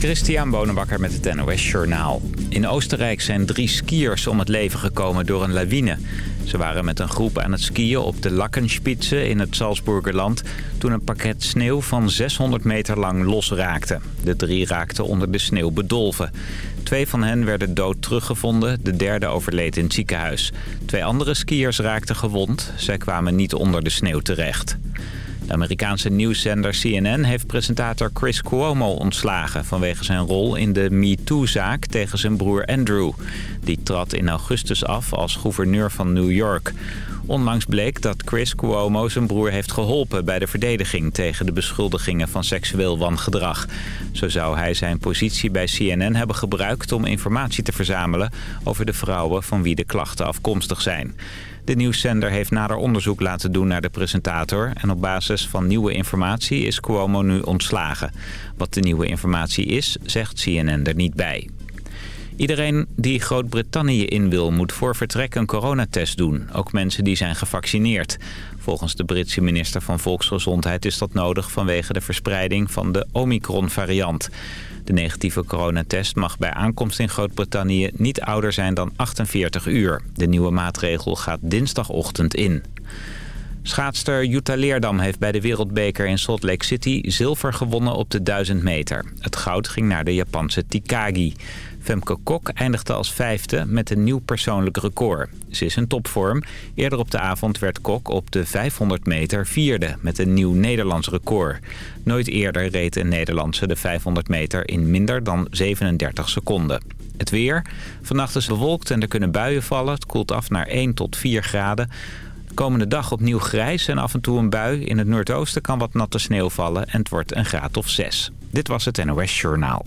Christian Bonenbakker met het NOS Journaal. In Oostenrijk zijn drie skiers om het leven gekomen door een lawine. Ze waren met een groep aan het skiën op de Lakkenspitze in het Salzburgerland... toen een pakket sneeuw van 600 meter lang losraakte. De drie raakten onder de sneeuw bedolven. Twee van hen werden dood teruggevonden, de derde overleed in het ziekenhuis. Twee andere skiers raakten gewond. Zij kwamen niet onder de sneeuw terecht. De Amerikaanse nieuwszender CNN heeft presentator Chris Cuomo ontslagen... vanwege zijn rol in de MeToo-zaak tegen zijn broer Andrew. Die trad in augustus af als gouverneur van New York. Onlangs bleek dat Chris Cuomo zijn broer heeft geholpen bij de verdediging... tegen de beschuldigingen van seksueel wangedrag. Zo zou hij zijn positie bij CNN hebben gebruikt om informatie te verzamelen... over de vrouwen van wie de klachten afkomstig zijn. De nieuwszender heeft nader onderzoek laten doen naar de presentator... en op basis van nieuwe informatie is Cuomo nu ontslagen. Wat de nieuwe informatie is, zegt CNN er niet bij. Iedereen die Groot-Brittannië in wil, moet voor vertrek een coronatest doen. Ook mensen die zijn gevaccineerd. Volgens de Britse minister van Volksgezondheid is dat nodig vanwege de verspreiding van de Omicron-variant. De negatieve coronatest mag bij aankomst in Groot-Brittannië niet ouder zijn dan 48 uur. De nieuwe maatregel gaat dinsdagochtend in. Schaatster Jutta Leerdam heeft bij de wereldbeker in Salt Lake City zilver gewonnen op de 1000 meter. Het goud ging naar de Japanse Tikagi. Femke Kok eindigde als vijfde met een nieuw persoonlijk record. Ze is in topvorm. Eerder op de avond werd Kok op de 500 meter vierde met een nieuw Nederlands record. Nooit eerder reed een Nederlandse de 500 meter in minder dan 37 seconden. Het weer. Vannacht is bewolkt en er kunnen buien vallen. Het koelt af naar 1 tot 4 graden. De komende dag opnieuw grijs en af en toe een bui. In het noordoosten kan wat natte sneeuw vallen en het wordt een graad of 6. Dit was het NOS Journaal.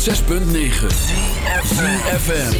106.9 FM.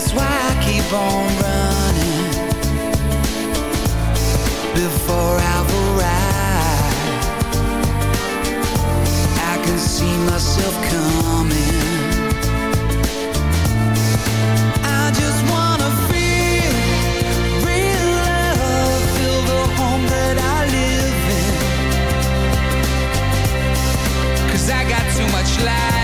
That's why I keep on running. Before I've I can see myself coming. I just wanna feel real love Feel the home that I live I got too much life.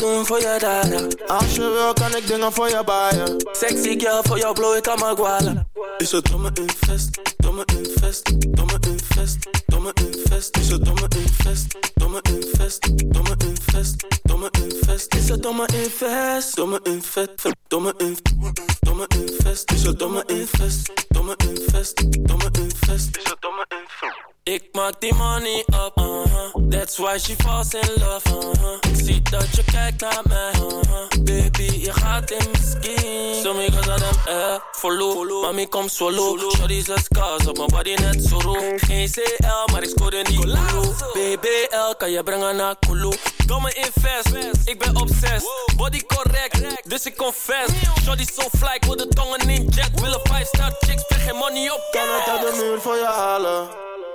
Doen voor je daden? Als je wil, kan ik dingen voor je baaien. Sexy girl, voor jou blow ik aan mijn gualen. Is het domme invest, domme invest, domme invest, domme invest. Is het domme invest, domme invest, domme invest, domme invest. Is het domme invest, domme invest, domme invest, domme invest. Is het domme invest, domme invest, domme invest. Ik maak die money up, uh-huh. That's why she falls in love, uh-huh. Ik zie dat je kijkt naar mij, uh-huh. Baby, je gaat in mijn skin. Zo me gaan hem eh, follow. Mami, kom solo. Shorty zes scars op mijn body net zo roe. Geen CL, maar ik scoorde niet Kulu. BBL, kan je brengen naar Kulu. Domme invest, ik ben obsessed. Body correct, dus ik confess. Shorty so fly, ik wil de tongen in jet. Willen 5 star chicks, spreek geen money op Kan het uit de muur voor je halen?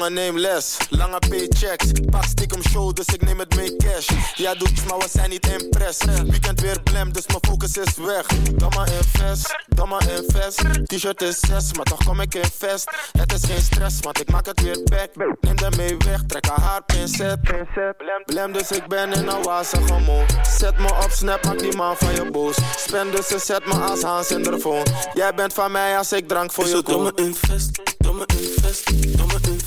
Jongen, neem les, lange paychecks. Pak stiekem show, dus ik neem het mee cash. Ja, doe iets, maar we zijn niet impress. Weekend weer blem, dus mijn focus is weg. Domme invest, domme invest. T-shirt is 6, maar toch kom ik in vest. Het is geen stress, want ik maak het weer back. Neem de mee weg, trek haar haar pincet. Blem, dus ik ben in een wazige mode. Zet me op snap, maak die man van je boos. Spend dus ze zet me als Hans in de phone. Jij bent van mij als ik drank voor je koop. Domme invest, domme invest, domme invest,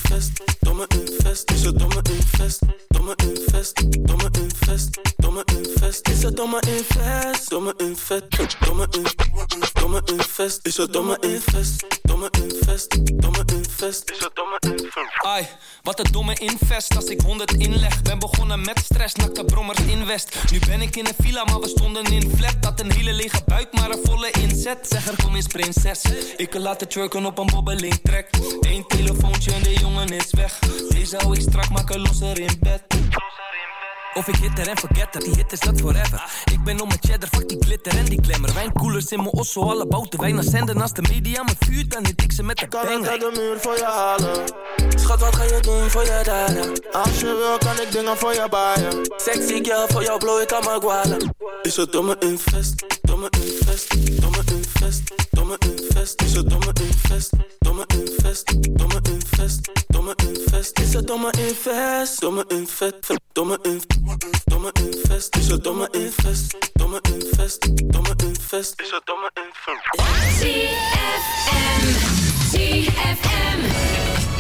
domme invest. Is het domme invest, domme invest, domme invest, domme invest. Is het domme invest, domme invest, domme invest, domme invest. Is het domme invest, domme invest, domme invest. Is het domme invest. Ai, wat een domme invest als ik 100 inleg. Ben begonnen met stress, nakte brommers in West. Nu ben ik in een villa, maar we stonden in flat. Dat een hele lege buik, maar een volle inzet. Zeg er kom eens prinses. Ik laat het twerken op een bobbeling trek. Eén telefoontje en de jongen is weg. Deze hou ik strak, maken losser in bed. Of ik hit er en forget dat die hit is not forever. Ik ben om mijn cheddar, fuck die glitter en die glamour. Wijnkoelers in mijn osso, alle bouten wijn naar zenden. Als de media me vuurt, dan hit ik ze met de Kan ik uit de muur voor je halen? Schat, wat ga je doen voor je daden? Als je wil, kan ik dingen voor je baaien. Sexy girl, voor jou blow ik aan mijn gualen. Is het domme invest, domme infest, domme infest, domme infest, Is het domme infest, domme infest, domme infest, domme infest, Is het domme infest, domme infest, domme infest, domme invest. Is domme infest, domme domme. Is het domme invest. CFM, CFM.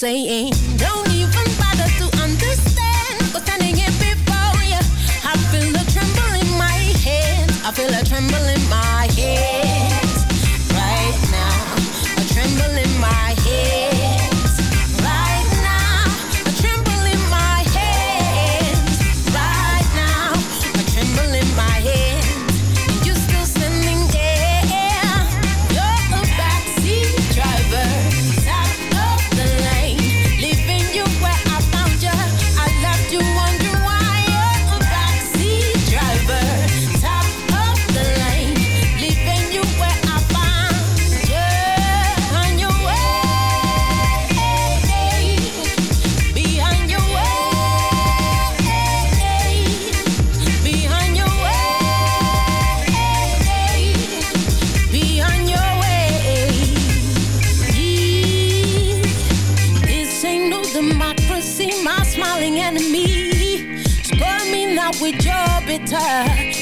saying.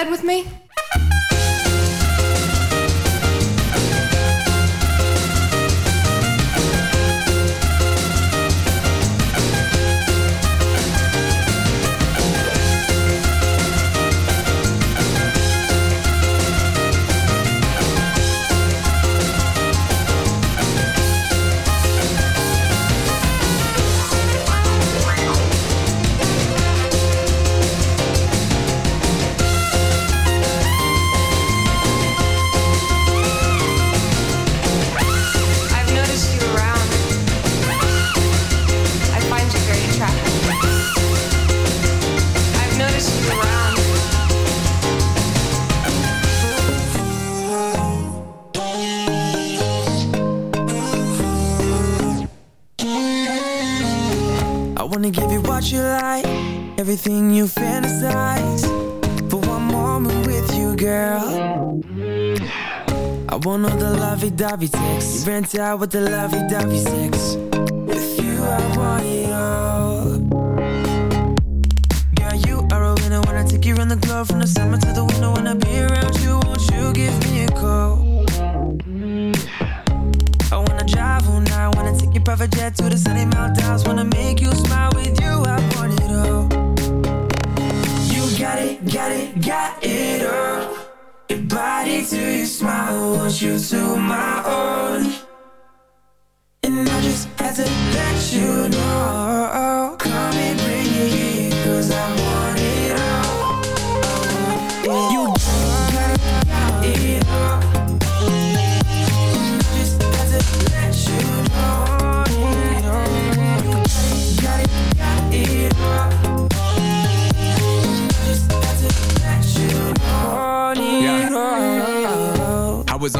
bed with me? Lovey-dovey sex. You rent out with the lovey-dovey sex.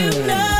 you know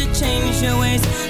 To change your ways.